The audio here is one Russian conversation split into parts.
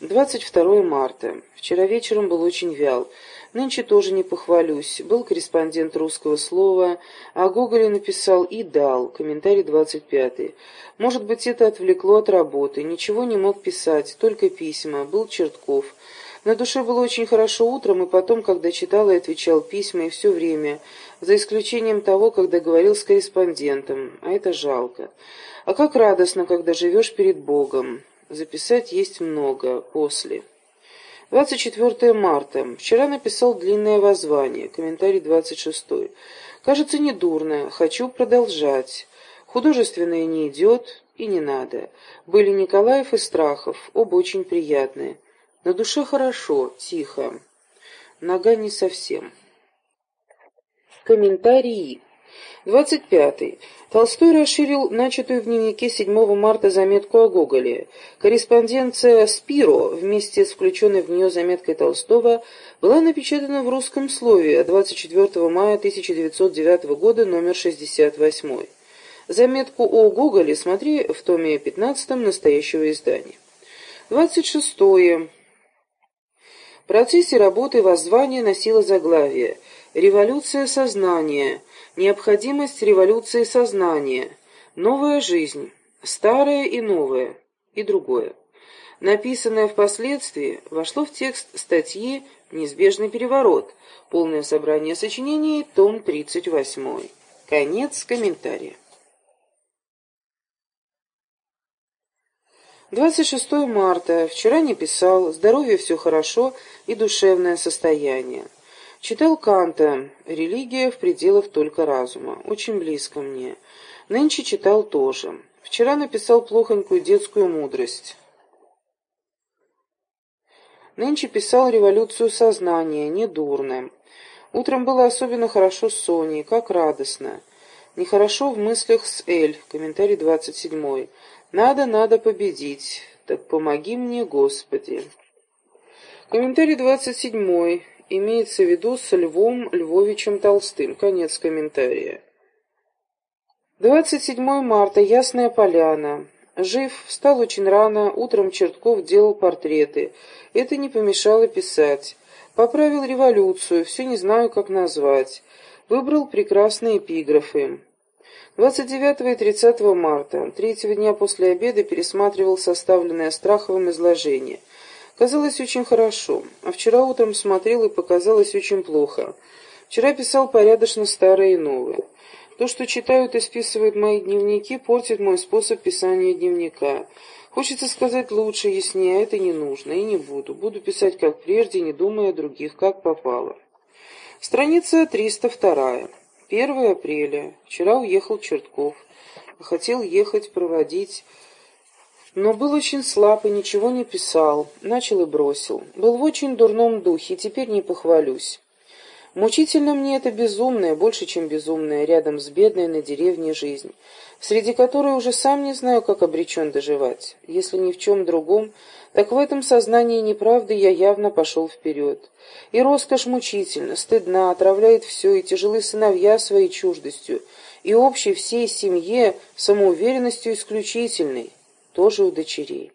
22 марта. Вчера вечером был очень вял. Нынче тоже не похвалюсь. Был корреспондент русского слова, а Гоголе написал и дал. Комментарий 25. Может быть, это отвлекло от работы. Ничего не мог писать, только письма. Был Чертков. На душе было очень хорошо утром, и потом, когда читал и отвечал письма, и все время, за исключением того, когда говорил с корреспондентом, а это жалко. А как радостно, когда живешь перед Богом. Записать есть много, после. 24 марта. Вчера написал длинное воззвание, комментарий 26. Кажется, недурно, хочу продолжать. Художественное не идет и не надо. Были Николаев и Страхов, оба очень приятные. На душе хорошо, тихо. Нога не совсем. Комментарии. 25. Толстой расширил начатую в дневнике 7 марта заметку о Гоголе. Корреспонденция «Спиро» вместе с включенной в нее заметкой Толстого была напечатана в русском слове 24 мая 1909 года, номер 68. Заметку о Гоголе смотри в томе 15 настоящего издания. 26 процессе работы воззвание носило заглавие «Революция сознания», «Необходимость революции сознания», «Новая жизнь», «Старое и новое» и другое. Написанное впоследствии вошло в текст статьи «Неизбежный переворот», полное собрание сочинений, том 38. Конец комментария. 26 марта. Вчера не писал, здоровье все хорошо и душевное состояние. Читал Канта «Религия в пределах только разума». Очень близко мне. Нынче читал тоже. Вчера написал плохонькую детскую мудрость. Нынче писал «Революцию сознания», недурно. Утром было особенно хорошо с Соней, как радостно. Нехорошо в мыслях с Эль, комментарий 27 надо, надо победить. Так помоги мне, Господи. Комментарий 27. Имеется в виду с Львом Львовичем Толстым. Конец комментария. 27 марта. Ясная поляна. Жив, встал очень рано, утром Чертков делал портреты. Это не помешало писать. Поправил революцию, все не знаю, как назвать. Выбрал прекрасные эпиграфы. 29 и 30 марта, третьего дня после обеда, пересматривал составленное Страховым изложение. Казалось очень хорошо, а вчера утром смотрел и показалось очень плохо. Вчера писал порядочно старое и новое. То, что читают и списывают мои дневники, портит мой способ писания дневника. Хочется сказать лучше, яснее, а это не нужно, и не буду. Буду писать как прежде, не думая о других, как попало. Страница 302. 1 апреля. Вчера уехал Чертков. Хотел ехать проводить, но был очень слаб и ничего не писал. Начал и бросил. Был в очень дурном духе, теперь не похвалюсь. Мучительно мне это безумная, больше, чем безумная, рядом с бедной на деревне жизнь, среди которой уже сам не знаю, как обречен доживать. Если ни в чем другом, так в этом сознании неправды я явно пошел вперед. И роскошь мучительно, стыдна, отравляет все, и тяжелы сыновья своей чуждостью, и общей всей семье самоуверенностью исключительной, тоже у дочерей.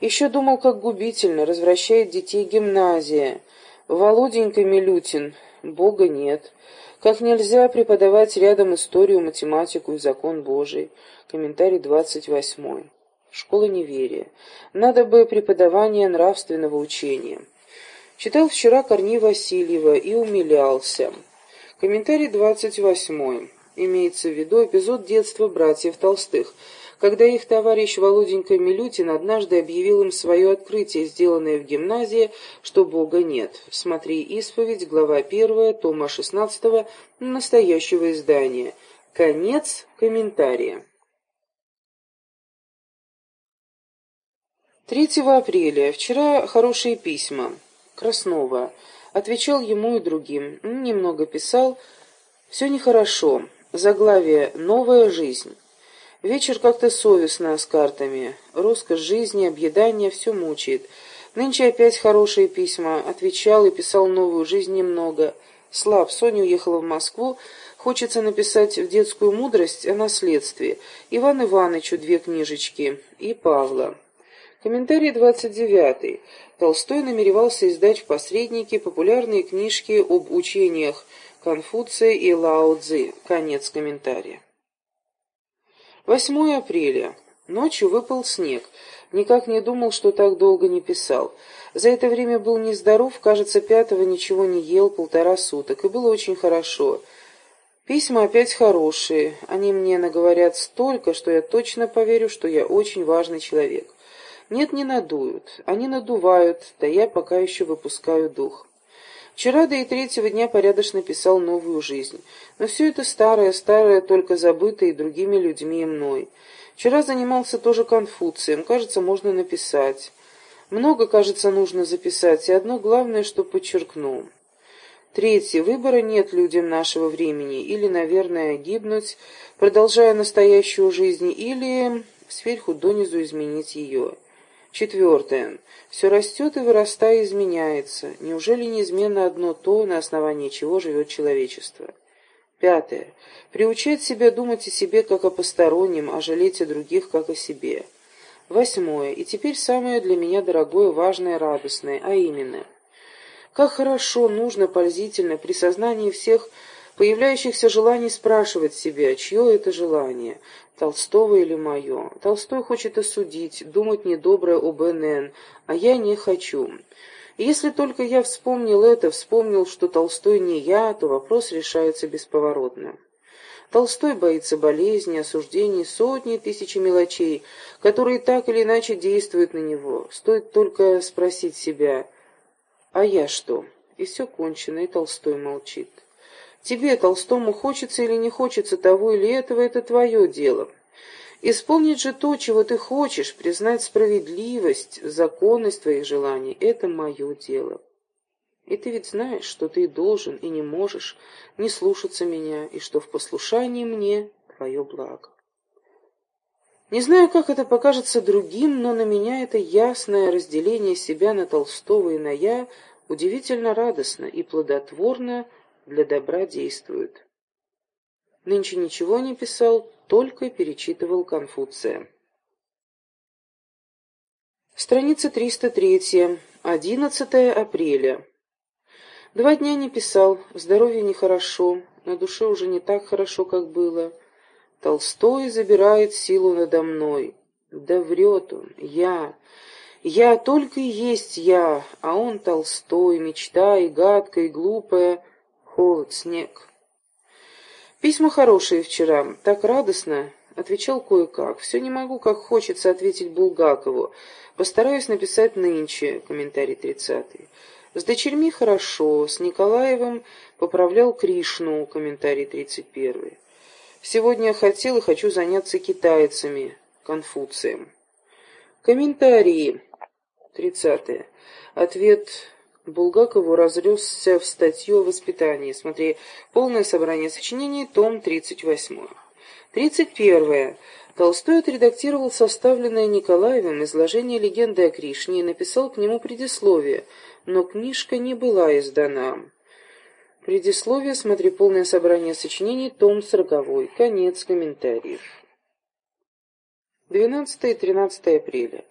Еще думал, как губительно развращает детей гимназия. Володенька Милютин, Бога нет. Как нельзя преподавать рядом историю, математику и закон Божий. Комментарий 28. Школа неверия. Надо бы преподавание нравственного учения. Читал вчера Корней Васильева и умилялся. Комментарий 28. Имеется в виду эпизод детства братьев Толстых – когда их товарищ Володенька Милютин однажды объявил им свое открытие, сделанное в гимназии, что Бога нет. Смотри «Исповедь», глава 1, тома 16 настоящего издания. Конец комментария. 3 апреля. Вчера хорошие письма. Краснова. Отвечал ему и другим. Немного писал. Все нехорошо. Заглавие «Новая жизнь». Вечер как-то совестно с картами. Роскошь жизни, объедание, все мучает. Нынче опять хорошие письма. Отвечал и писал новую жизнь немного. Слаб, Соня уехала в Москву. Хочется написать в детскую мудрость о наследстве. Иван Иванычу две книжечки. И Павла. Комментарий 29. Толстой намеревался издать в посреднике популярные книжки об учениях Конфуция и Лао Цзи. Конец комментария. 8 апреля. Ночью выпал снег. Никак не думал, что так долго не писал. За это время был нездоров, кажется, пятого ничего не ел полтора суток, и было очень хорошо. Письма опять хорошие. Они мне наговорят столько, что я точно поверю, что я очень важный человек. Нет, не надуют. Они надувают, да я пока еще выпускаю дух. Вчера, да и третьего дня порядочно писал новую жизнь. Но все это старое, старое, только забытое другими людьми и мной. Вчера занимался тоже Конфуцием. Кажется, можно написать. Много, кажется, нужно записать, и одно главное, что подчеркну. Третье. Выбора нет людям нашего времени. Или, наверное, гибнуть, продолжая настоящую жизнь, или сверху донизу изменить ее. Четвертое. Все растет и вырастая изменяется. Неужели неизменно одно то, на основании чего живет человечество? Пятое. Приучать себя думать о себе как о постороннем, а жалеть о других как о себе. Восьмое. И теперь самое для меня дорогое, важное, радостное, а именно. Как хорошо, нужно, пользительно при сознании всех появляющихся желаний спрашивать себя, чье это желание, Толстого или мое. Толстой хочет осудить, думать недоброе об НН, а я не хочу. И если только я вспомнил это, вспомнил, что Толстой не я, то вопрос решается бесповоротно. Толстой боится болезни, осуждений, сотни тысяч мелочей, которые так или иначе действуют на него. Стоит только спросить себя, а я что? И все кончено, и Толстой молчит. Тебе, Толстому, хочется или не хочется того или этого, это твое дело. Исполнить же то, чего ты хочешь, признать справедливость, законность твоих желаний — это мое дело. И ты ведь знаешь, что ты должен и не можешь не слушаться меня, и что в послушании мне твое благо. Не знаю, как это покажется другим, но на меня это ясное разделение себя на Толстого и на «я» удивительно радостно и плодотворно для добра действует. Нынче ничего не писал, только перечитывал Конфуция. Страница 303. 11 апреля. Два дня не писал, здоровье нехорошо, на душе уже не так хорошо, как было. Толстой забирает силу надо мной. Да врет он, я. Я только и есть я, а он Толстой, мечта и гадкая, и глупая, холод, снег. Письма хорошие вчера, так радостно. Отвечал кое-как. Все не могу, как хочется ответить Булгакову. Постараюсь написать нынче, комментарий тридцатый. С дочерьми хорошо, с Николаевым поправлял Кришну, комментарий тридцать первый. Сегодня я хотел и хочу заняться китайцами, Конфуцием. Комментарии. Тридцатое. Ответ Булгакову разресся в статью о воспитании. Смотри, полное собрание сочинений, том 38. 31. Толстой отредактировал составленное Николаевым изложение легенды о Кришне и написал к нему предисловие, но книжка не была издана. Предисловие, смотри, полное собрание сочинений, том 40. Конец комментариев. 12 и 13 апреля.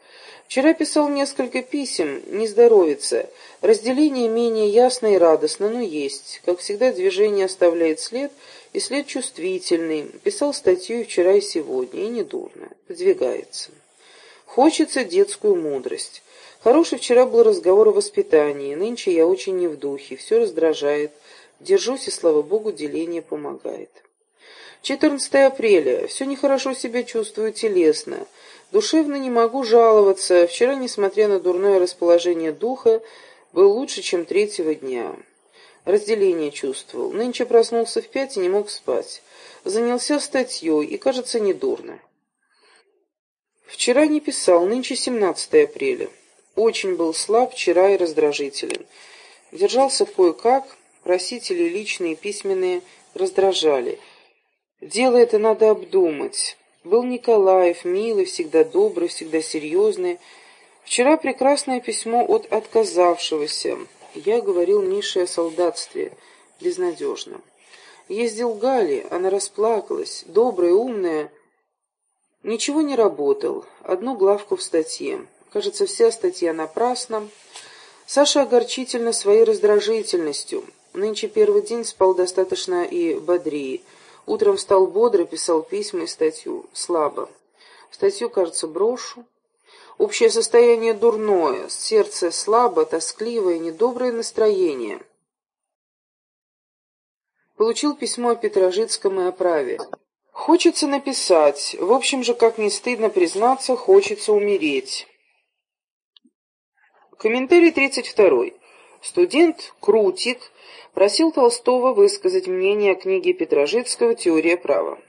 Вчера писал несколько писем, не здоровится. Разделение менее ясно и радостно, но есть. Как всегда, движение оставляет след, и след чувствительный. Писал статью и вчера, и сегодня, и недурно. Подвигается. Хочется детскую мудрость. Хороший вчера был разговор о воспитании. Нынче я очень не в духе, все раздражает. Держусь, и, слава богу, деление помогает. 14 апреля. Все нехорошо себя чувствую телесно. Душевно не могу жаловаться. Вчера, несмотря на дурное расположение духа, был лучше, чем третьего дня. Разделение чувствовал. Нынче проснулся в пять и не мог спать. Занялся статьей и, кажется, недурно. Вчера не писал, нынче 17 апреля. Очень был слаб вчера и раздражителен. Держался кое-как, просители личные, письменные раздражали – Дело это надо обдумать. Был Николаев, милый, всегда добрый, всегда серьезный. Вчера прекрасное письмо от отказавшегося. Я говорил Мише о солдатстве. Безнадежно. Ездил Гали, она расплакалась, добрая, умная. Ничего не работал, одну главку в статье. Кажется, вся статья напрасна. Саша огорчительно своей раздражительностью. Нынче первый день спал достаточно и бодрее. Утром встал бодро, писал письма и статью. Слабо. Статью, кажется, брошу. Общее состояние дурное, сердце слабо, тоскливое, недоброе настроение. Получил письмо о Петрожицком и о праве. Хочется написать. В общем же, как не стыдно признаться, хочется умереть. Комментарий 32. Студент Крутик просил Толстого высказать мнение о книге Петрожицкого «Теория права».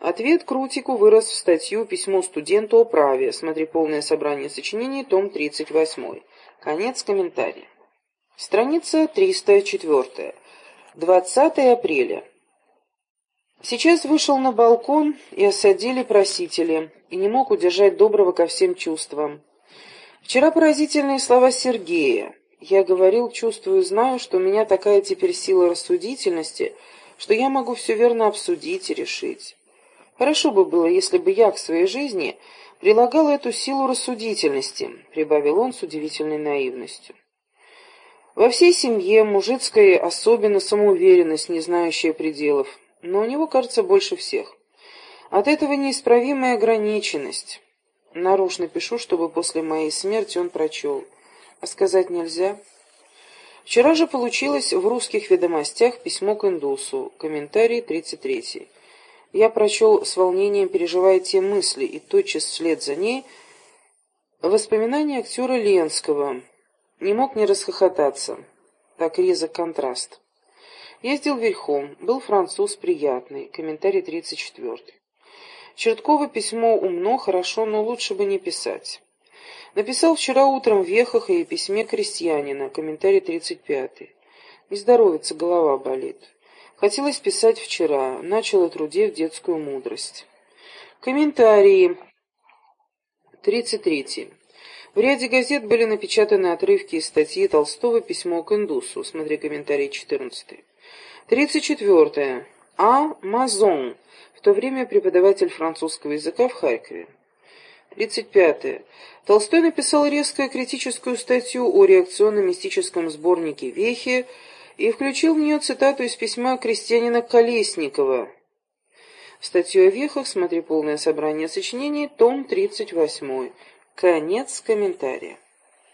Ответ Крутику вырос в статью «Письмо студенту о праве». Смотри полное собрание сочинений, том 38. Конец комментария. Страница 304. 20 апреля. Сейчас вышел на балкон и осадили просители, и не мог удержать доброго ко всем чувствам. Вчера поразительные слова Сергея. Я говорил, чувствую, знаю, что у меня такая теперь сила рассудительности, что я могу все верно обсудить и решить. Хорошо бы было, если бы я к своей жизни прилагал эту силу рассудительности, прибавил он с удивительной наивностью. Во всей семье мужицкая особенно самоуверенность, не знающая пределов, но у него, кажется, больше всех. От этого неисправимая ограниченность. Нарочно пишу, чтобы после моей смерти он прочел. А сказать нельзя. Вчера же получилось в русских ведомостях письмо к индусу, комментарий 33. Я прочел с волнением, переживая те мысли, и тотчас вслед за ней воспоминания актера Ленского. Не мог не расхохотаться. Так резок контраст. Ездил верхом, был француз приятный, комментарий 34. Черткова письмо умно, хорошо, но лучше бы не писать. Написал вчера утром в Вехах и письме крестьянина, комментарий 35. Не здоровится, голова болит. Хотелось писать вчера, начал о труде в детскую мудрость. Комментарии. 33. В ряде газет были напечатаны отрывки из статьи Толстого «Письмо к индусу». Смотри комментарий 14. 34. А. Мазон то время преподаватель французского языка в Харькове. 35. -е. Толстой написал резкую критическую статью о реакционно-мистическом сборнике «Вехи» и включил в нее цитату из письма крестьянина Колесникова. Статью о вехах смотри полное собрание сочинений, том 38. Конец комментария.